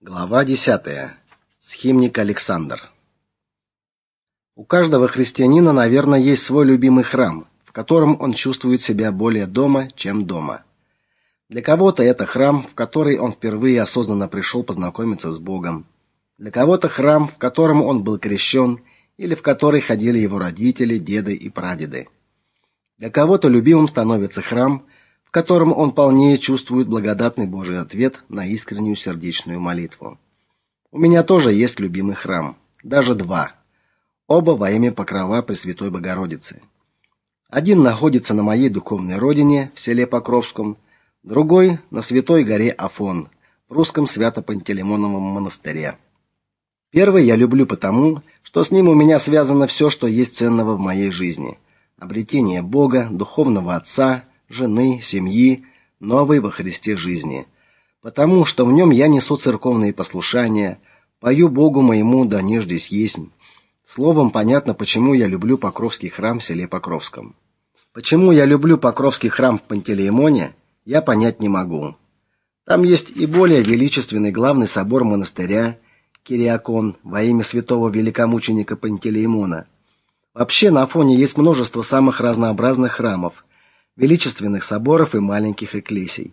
Глава 10. Схимник Александр. У каждого христианина, наверное, есть свой любимый храм, в котором он чувствует себя более дома, чем дома. Для кого-то это храм, в который он впервые осознанно пришел познакомиться с Богом. Для кого-то храм, в котором он был крещен, или в который ходили его родители, деды и прадеды. Для кого-то любимым становится храм, в котором он полнее чувствует благодатный Божий ответ на искреннюю сердечную молитву. У меня тоже есть любимый храм, даже два. Оба во имя Покрова Пресвятой Богородицы. Один находится на моей духовной родине, в селе Покровском, другой на Святой горе Афон, в русском Свято-Пантелеймоновом монастыре. Первый я люблю потому, что с ним у меня связано все, что есть ценного в моей жизни: обретение Бога, духовного отца, жены, семьи, новой во Христе жизни, потому что в нем я несу церковные послушания, пою Богу моему да неждесь есть. Словом, понятно, почему я люблю Покровский храм в селе Покровском. Почему я люблю Покровский храм в Пантелеймоне, я понять не могу. Там есть и более величественный главный собор монастыря Кириакон во имя святого великомученика Пантелеймона. Вообще на Афоне есть множество самых разнообразных храмов, величественных соборов и маленьких экклесий.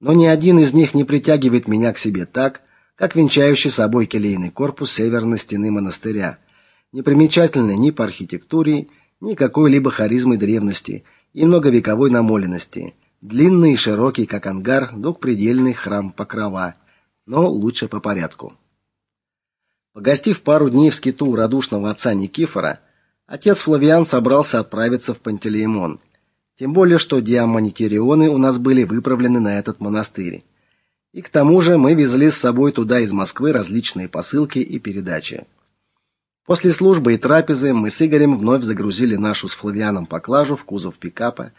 Но ни один из них не притягивает меня к себе так, как венчающий собой келейный корпус северной стены монастыря, не примечательный ни по архитектуре, ни какой-либо харизмой древности и многовековой намоленности, длинный и широкий, как ангар, двухпредельный храм Покрова, но лучше по порядку. Погостив пару дней в скиту у радушного отца Никифора, отец Флавиан собрался отправиться в Пантелеймон – тем более, что диамантирионы у нас были выправлены на этот монастырь. И к тому же мы везли с собой туда из Москвы различные посылки и передачи. После службы и трапезы мы с Игорем вновь загрузили нашу с Флавианом поклажу в кузов пикапа.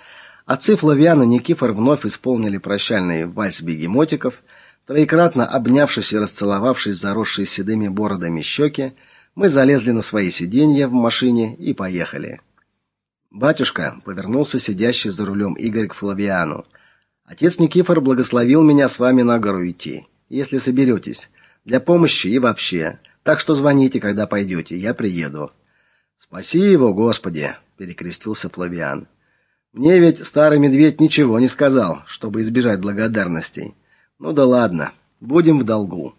Отцы Флавиана и Никифор вновь исполнили прощальный вальс бегемотиков, троекратно обнявшись и расцеловавшись заросшие седыми бородами щеки, мы залезли на свои сиденья в машине и поехали. Батюшка, повернулся сидящий за рулем Игорь к Флавиану. Отец Никифор благословил меня с вами на гору идти, если соберетесь, для помощи и вообще. Так что звоните, когда пойдете, я приеду. Спаси его, Господи, перекрестился Флавиан. Мне ведь старый медведь ничего не сказал, чтобы избежать благодарностей. Ну да ладно, будем в долгу.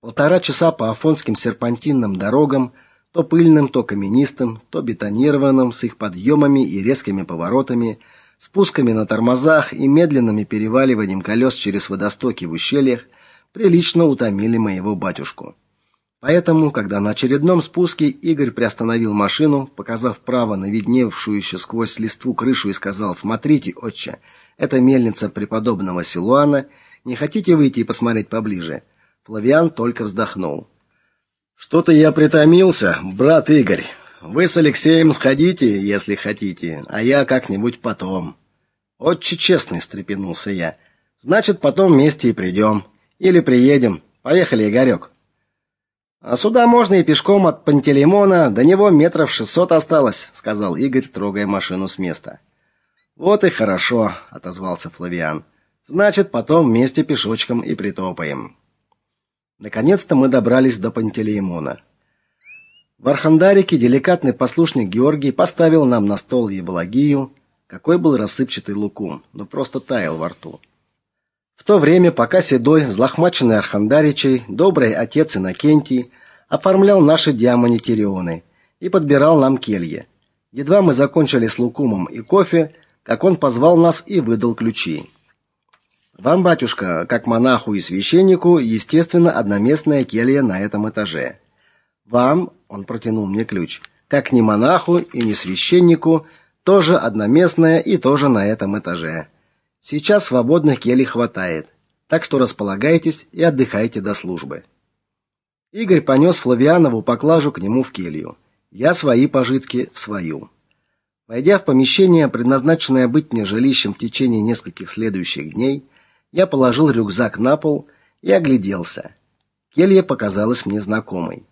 Полтора часа по афонским серпантинным дорогам то пыльным, то каменистым, то бетонированным с их подъемами и резкими поворотами, спусками на тормозах и медленными переваливанием колес через водостоки в ущельях, прилично утомили моего батюшку. Поэтому, когда на очередном спуске Игорь приостановил машину, показав вправо на видневшуюся сквозь листву крышу и сказал: "Смотрите, отче, это мельница преподобного Силуана, не хотите выйти и посмотреть поближе?" Флавиан только вздохнул. Что-то я притомился, брат Игорь. Вы с Алексеем сходите, если хотите, а я как-нибудь потом. Отче честный, встрепенулся я. Значит, потом вместе и придем. Или приедем. Поехали, Игорек. А сюда можно и пешком от Пантелеймона, до него метров шестьсот осталось, сказал Игорь, трогая машину с места. Вот и хорошо, отозвался Флавиан. Значит, потом вместе пешочком и притопаем. Наконец-то мы добрались до Пантелеймона. В Архандарике деликатный послушник Георгий поставил нам на стол евлагию, какой был рассыпчатый лукум, но просто таял во рту. В то время, пока седой, взлохмаченный архандаричей, добрый отец Иннокентий оформлял наши диамонитирионы и подбирал нам кельи. Едва мы закончили с лукумом и кофе, как он позвал нас и выдал ключи. Вам, батюшка, как монаху и священнику, естественно, одноместная келья на этом этаже. Вам, он протянул мне ключ, как ни монаху и ни священнику, тоже одноместная и тоже на этом этаже. Сейчас свободных келей хватает, так что располагайтесь и отдыхайте до службы. Игорь понес Флавианову поклажу к нему в келью. Я свои пожитки в свою. Войдя в помещение, предназначенное быть мне жилищем в течение нескольких следующих дней, я положил рюкзак на пол и огляделся. Келья показалась мне знакомой.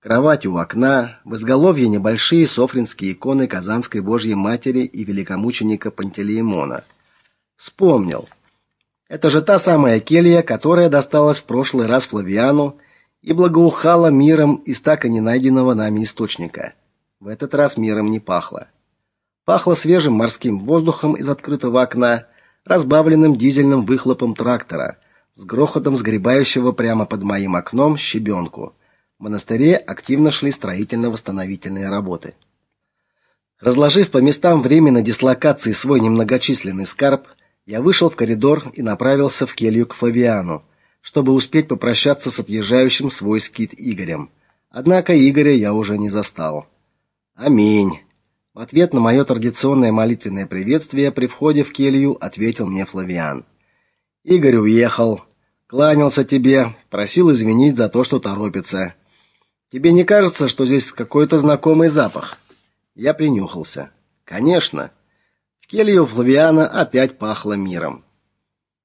Кровать у окна, в изголовье небольшие софринские иконы Казанской Божьей Матери и великомученика Пантелеймона. Вспомнил. Это же та самая келья, которая досталась в прошлый раз Флавиану и благоухала миром из так и не найденного нами источника. В этот раз миром не пахло. Пахло свежим морским воздухом из открытого окна, разбавленным дизельным выхлопом трактора, с грохотом сгребающего прямо под моим окном щебенку. В монастыре активно шли строительно-восстановительные работы. Разложив по местам временной дислокации свой немногочисленный скарб, я вышел в коридор и направился в келью к Флавиану, чтобы успеть попрощаться с отъезжающим свой скит Игорем. Однако Игоря я уже не застал. Аминь. В ответ на мое традиционное молитвенное приветствие при входе в келью ответил мне Флавиан. Игорь уехал, кланялся тебе, просил извинить за то, что торопится. Тебе не кажется, что здесь какой-то знакомый запах? Я принюхался. Конечно. В келью Флавиана опять пахло миром.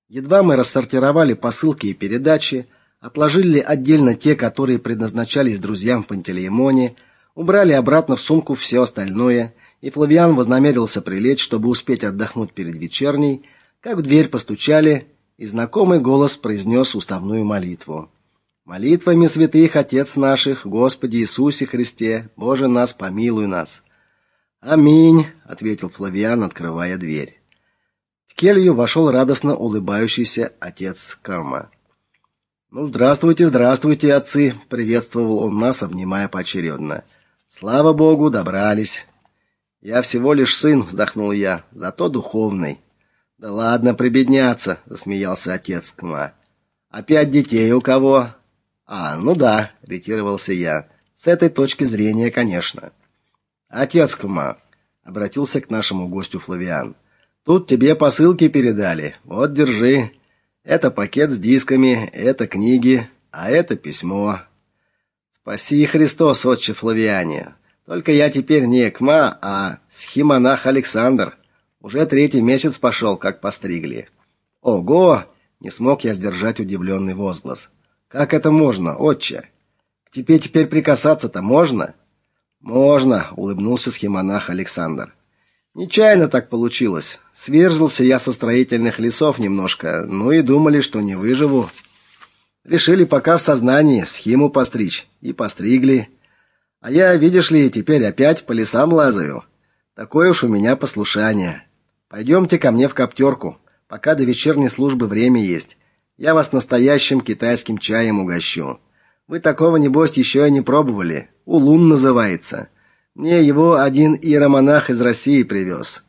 Едва мы рассортировали посылки и передачи, отложили отдельно те, которые предназначались друзьям Пантелеймоне, убрали обратно в сумку все остальное, и Флавиан вознамерился прилечь, чтобы успеть отдохнуть перед вечерней, как в дверь постучали, и знакомый голос произнес уставную молитву. Молитвами святых отец наших, Господи Иисусе Христе, Боже нас помилуй нас. Аминь, ответил Флавиан, открывая дверь. В келью вошел радостно улыбающийся отец Карма. Ну, здравствуйте, здравствуйте, отцы, приветствовал он нас, обнимая поочередно. Слава богу, добрались. Я всего лишь сын, вздохнул я, зато духовный. Да ладно прибедняться, засмеялся отец Кма. Опять детей у кого? А, ну да, ретировался я. С этой точки зрения, конечно. Отец Кума, обратился к нашему гостю Флавиан. Тут тебе посылки передали. Вот держи. Это пакет с дисками, это книги, а это письмо. Спаси Христос, отче Флавиане. Только я теперь не Кма, а схимонах Александр. Уже третий месяц пошел, как постригли. Ого, не смог я сдержать удивленный возглас. Как это можно, отче? К тебе теперь прикасаться-то можно? Можно, улыбнулся схемонах Александр. Нечаянно так получилось. Сверзился я со строительных лесов немножко, ну и думали, что не выживу. Решили пока в сознании схему постричь и постригли. А я, видишь ли, теперь опять по лесам лазаю. Такое уж у меня послушание. Пойдемте ко мне в коптерку, пока до вечерней службы время есть. Я вас настоящим китайским чаем угощу. Вы такого небось еще и не пробовали. Улун называется. Мне его один иеромонах из России привез.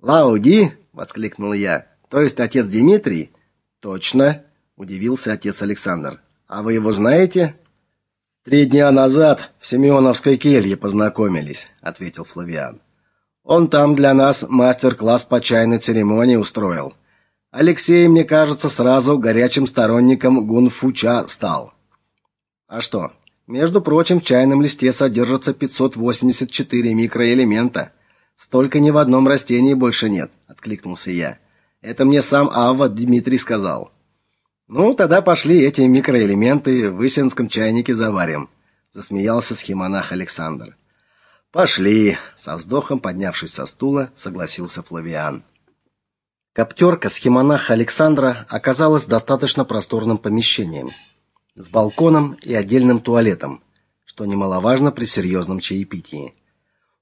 Лауди, воскликнул я. То есть отец Дмитрий? Точно, удивился отец Александр. А вы его знаете? Три дня назад в Семеновской келье познакомились, ответил Флавиан. Он там для нас мастер-класс по чайной церемонии устроил. Алексей, мне кажется, сразу горячим сторонником гунфуча стал. А что? Между прочим, в чайном листе содержится 584 микроэлемента. Столько ни в одном растении больше нет, откликнулся я. Это мне сам Авва Дмитрий сказал. Ну, тогда пошли эти микроэлементы в Исенском чайнике заварим, засмеялся схемонах Александр. Пошли, со вздохом поднявшись со стула, согласился Флавиан. Коптерка схемонаха Александра оказалась достаточно просторным помещением с балконом и отдельным туалетом, что немаловажно при серьезном чаепитии.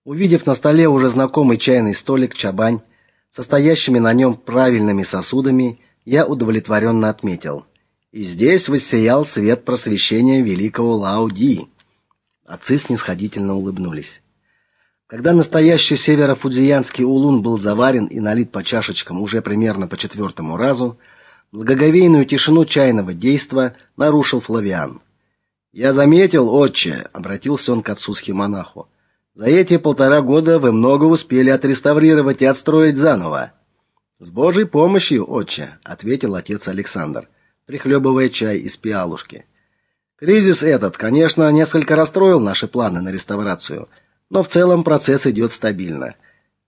Увидев на столе уже знакомый чайный столик чабань со стоящими на нем правильными сосудами, я удовлетворенно отметил: и здесь воссиял свет просвещения великого Лао-Ди. Отцы снисходительно улыбнулись. Когда настоящий северо-фудзиянский улун был заварен и налит по чашечкам уже примерно по четвертому разу, Благоговейную тишину чайного действа нарушил Флавиан. Я заметил, отче, обратился он к отцу схемонаху. За эти полтора года вы много успели отреставрировать и отстроить заново. С Божьей помощью, отче, ответил отец Александр, прихлебывая чай из пиалушки. Кризис этот, конечно, несколько расстроил наши планы на реставрацию, но в целом процесс идет стабильно.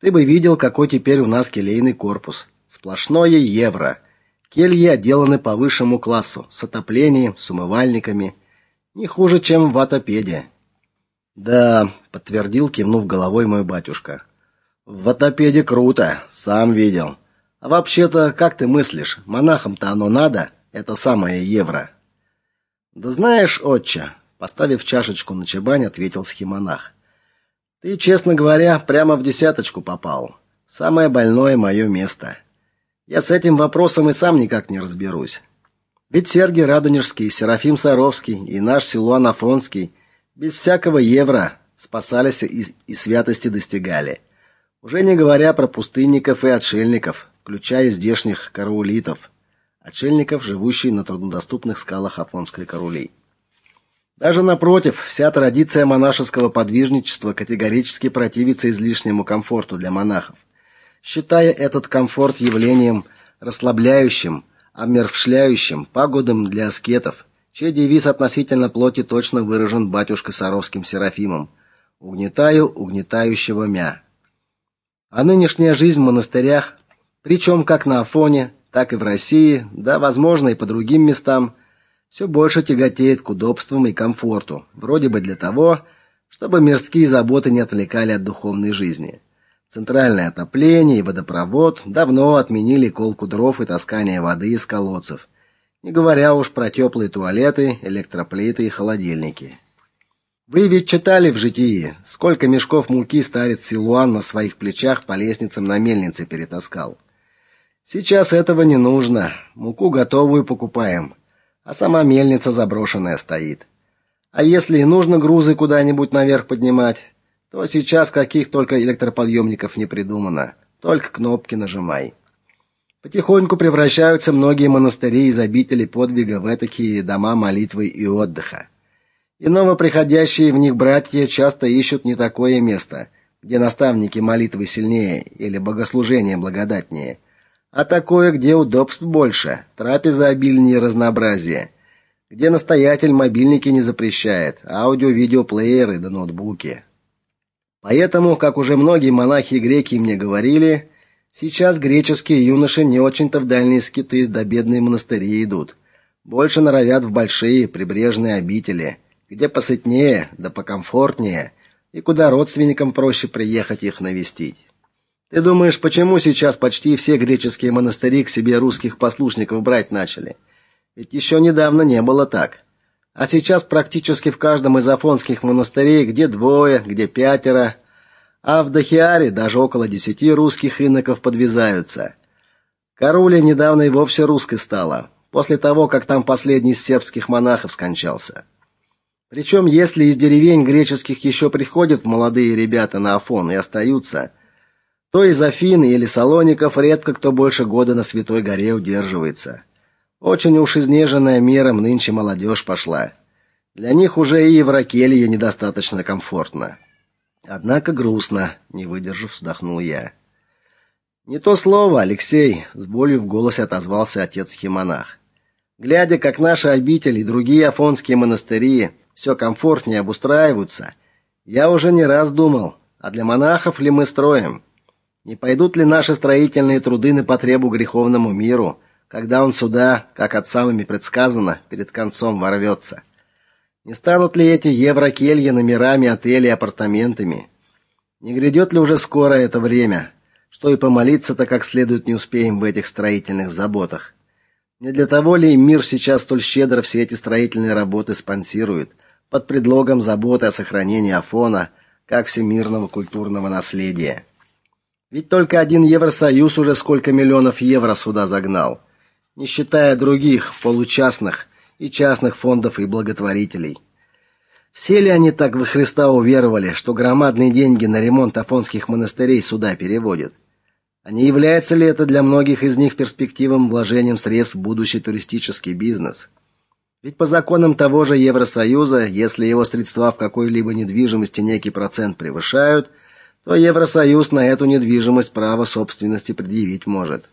Ты бы видел, какой теперь у нас келейный корпус. Сплошное евро. Кельи отделаны по высшему классу, с отоплением, с умывальниками, не хуже, чем в Атопеде. Да, подтвердил, кивнув головой мой батюшка. В Атопеде круто, сам видел. А вообще-то, как ты мыслишь, монахам-то оно надо, это самое евро. Да знаешь, отче, поставив чашечку на чебань, ответил схимонах. Ты, честно говоря, прямо в десяточку попал. Самое больное мое место. Я с этим вопросом и сам никак не разберусь. Ведь Сергий Радонежский, Серафим Саровский и наш Силуан Афонский без всякого евро спасались и, и святости достигали. Уже не говоря про пустынников и отшельников, включая здешних караулитов, отшельников, живущих на труднодоступных скалах Афонской Карулей. Даже напротив, вся традиция монашеского подвижничества категорически противится излишнему комфорту для монахов, считая этот комфорт явлением расслабляющим, омервшляющим, пагодным для аскетов, чей девиз относительно плоти точно выражен батюшкой Саровским Серафимом: "Угнетаю угнетающего мя". А нынешняя жизнь в монастырях, причем как на Афоне, так и в России, да, возможно, и по другим местам, все больше тяготеет к удобствам и комфорту, вроде бы для того, чтобы мирские заботы не отвлекали от духовной жизни. Центральное отопление и водопровод давно отменили колку дров и таскание воды из колодцев, не говоря уж про теплые туалеты, электроплиты и холодильники. Вы ведь читали в житии, сколько мешков муки старец Силуан на своих плечах по лестницам на мельнице перетаскал. Сейчас этого не нужно. Муку готовую покупаем а сама мельница заброшенная стоит. А если и нужно грузы куда-нибудь наверх поднимать, то сейчас каких только электроподъемников не придумано, только кнопки нажимай. Потихоньку превращаются многие монастыри из обителей подвига в такие дома молитвы и отдыха. И новоприходящие в них братья часто ищут не такое место, где наставники молитвы сильнее или богослужение благодатнее, а такое, где удобств больше, трапеза обильнее разнообразия, где настоятель мобильники не запрещает, аудио-видеоплееры да ноутбуки. Поэтому, как уже многие монахи и греки мне говорили, сейчас греческие юноши не очень-то в дальние скиты да бедные монастыри идут. Больше норовят в большие прибрежные обители, где посытнее да покомфортнее, и куда родственникам проще приехать их навестить. Ты думаешь, почему сейчас почти все греческие монастыри к себе русских послушников брать начали? Ведь еще недавно не было так. А сейчас практически в каждом из афонских монастырей где двое, где пятеро, а в Дахиаре даже около десяти русских иноков подвязаются. Каруля недавно и вовсе русской стала, после того, как там последний из сербских монахов скончался. Причем, если из деревень греческих еще приходят молодые ребята на Афон и остаются – то из Афин или Салоников редко кто больше года на Святой горе удерживается. Очень уж изнеженная миром нынче молодежь пошла. Для них уже и Еврокелье недостаточно комфортно. Однако грустно, не выдержав, вздохнул я. Не то слово, Алексей, с болью в голосе отозвался отец Химонах. Глядя, как наши обители и другие афонские монастыри все комфортнее обустраиваются, я уже не раз думал, а для монахов ли мы строим? Не пойдут ли наши строительные труды на потребу греховному миру, когда он сюда, как отцами предсказано, перед концом ворвется? Не станут ли эти еврокельи номерами отелей и апартаментами? Не грядет ли уже скоро это время, что и помолиться-то как следует не успеем в этих строительных заботах? Не для того ли мир сейчас столь щедро все эти строительные работы спонсирует под предлогом заботы о сохранении Афона как всемирного культурного наследия? Ведь только один Евросоюз уже сколько миллионов евро сюда загнал, не считая других получастных и частных фондов и благотворителей. Все ли они так во Христа уверовали, что громадные деньги на ремонт афонских монастырей сюда переводят? А не является ли это для многих из них перспективным вложением средств в будущий туристический бизнес? Ведь по законам того же Евросоюза, если его средства в какой-либо недвижимости некий процент превышают – то Евросоюз на эту недвижимость право собственности предъявить может.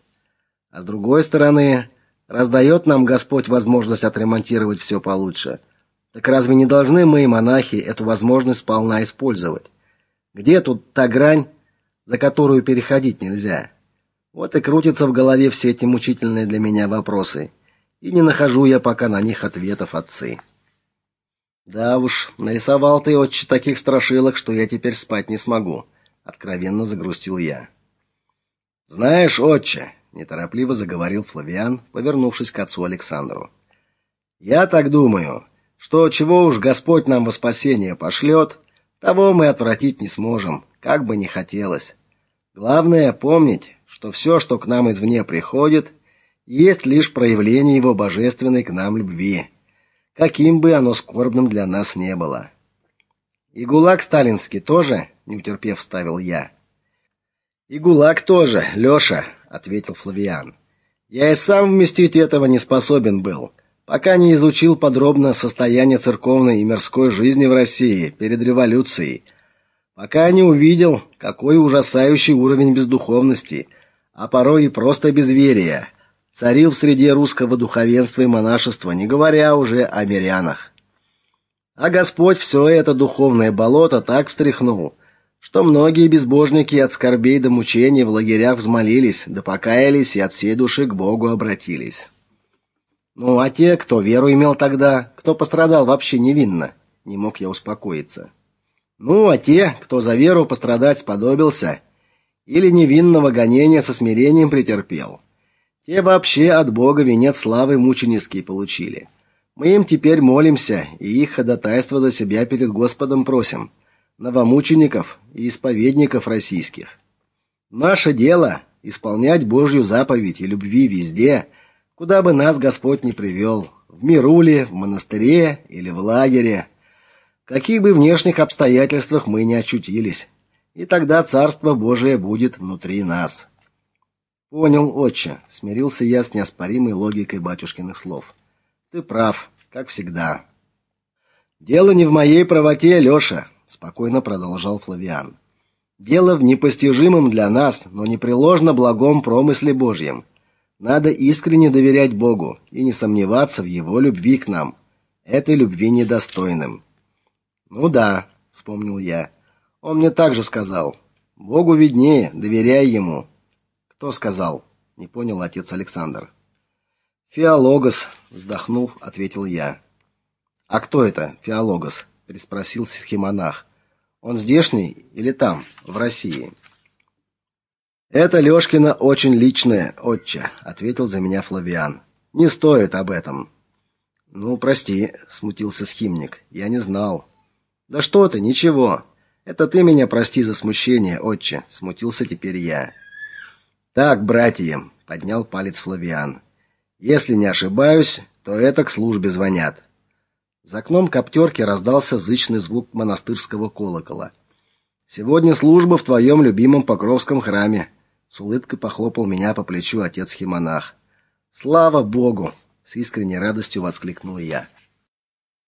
А с другой стороны, раздает нам Господь возможность отремонтировать все получше. Так разве не должны мы, монахи, эту возможность сполна использовать? Где тут та грань, за которую переходить нельзя? Вот и крутятся в голове все эти мучительные для меня вопросы, и не нахожу я пока на них ответов отцы. Да уж, нарисовал ты отче таких страшилок, что я теперь спать не смогу откровенно загрустил я. Знаешь, отче, неторопливо заговорил Флавиан, повернувшись к отцу Александру. Я так думаю, что чего уж Господь нам во спасение пошлет, того мы отвратить не сможем, как бы ни хотелось. Главное помнить, что все, что к нам извне приходит, есть лишь проявление его божественной к нам любви, каким бы оно скорбным для нас не было. И ГУЛАГ сталинский тоже, не утерпев, вставил я. И ГУЛАГ тоже, Лёша, ответил Флавиан. Я и сам вместить этого не способен был, пока не изучил подробно состояние церковной и мирской жизни в России перед революцией, пока не увидел, какой ужасающий уровень бездуховности, а порой и просто безверия царил в среде русского духовенства и монашества, не говоря уже о мирянах. А Господь все это духовное болото так встряхнул, что многие безбожники от скорбей до мучений в лагерях взмолились, да покаялись и от всей души к Богу обратились. Ну, а те, кто веру имел тогда, кто пострадал вообще невинно, не мог я успокоиться. Ну, а те, кто за веру пострадать сподобился или невинного гонения со смирением претерпел, те вообще от Бога венец славы мученический получили. Мы им теперь молимся и их ходатайство за себя перед Господом просим, новомучеников и исповедников российских. Наше дело исполнять Божью заповедь и любви везде – Куда бы нас Господь ни привел, в миру ли, в монастыре или в лагере, каких бы внешних обстоятельствах мы ни очутились, и тогда Царство Божие будет внутри нас. Понял, отче, смирился я с неоспоримой логикой батюшкиных слов. Ты прав, как всегда. Дело не в моей правоте, Лёша, спокойно продолжал Флавиан. Дело в непостижимом для нас, но непреложно благом промысле Божьем. Надо искренне доверять Богу и не сомневаться в его любви к нам, этой любви недостойным. Ну да, вспомнил я. Он мне также сказал: "Богу виднее, доверяй ему". Кто сказал? Не понял отец Александр. Феологос, вздохнув, ответил я. А кто это, Феологос? Переспросил схимонах. Он здешний или там, в России? Это Лёшкина очень личное, отче, ответил за меня Флавиан. Не стоит об этом. Ну, прости, смутился схимник. Я не знал. Да что ты, ничего. Это ты меня прости за смущение, отче, смутился теперь я. Так, братья, поднял палец Флавиан. Если не ошибаюсь, то это к службе звонят. За окном коптерки раздался зычный звук монастырского колокола. Сегодня служба в твоем любимом Покровском храме, с улыбкой похлопал меня по плечу отец Химонах. Слава богу, с искренней радостью воскликнул я.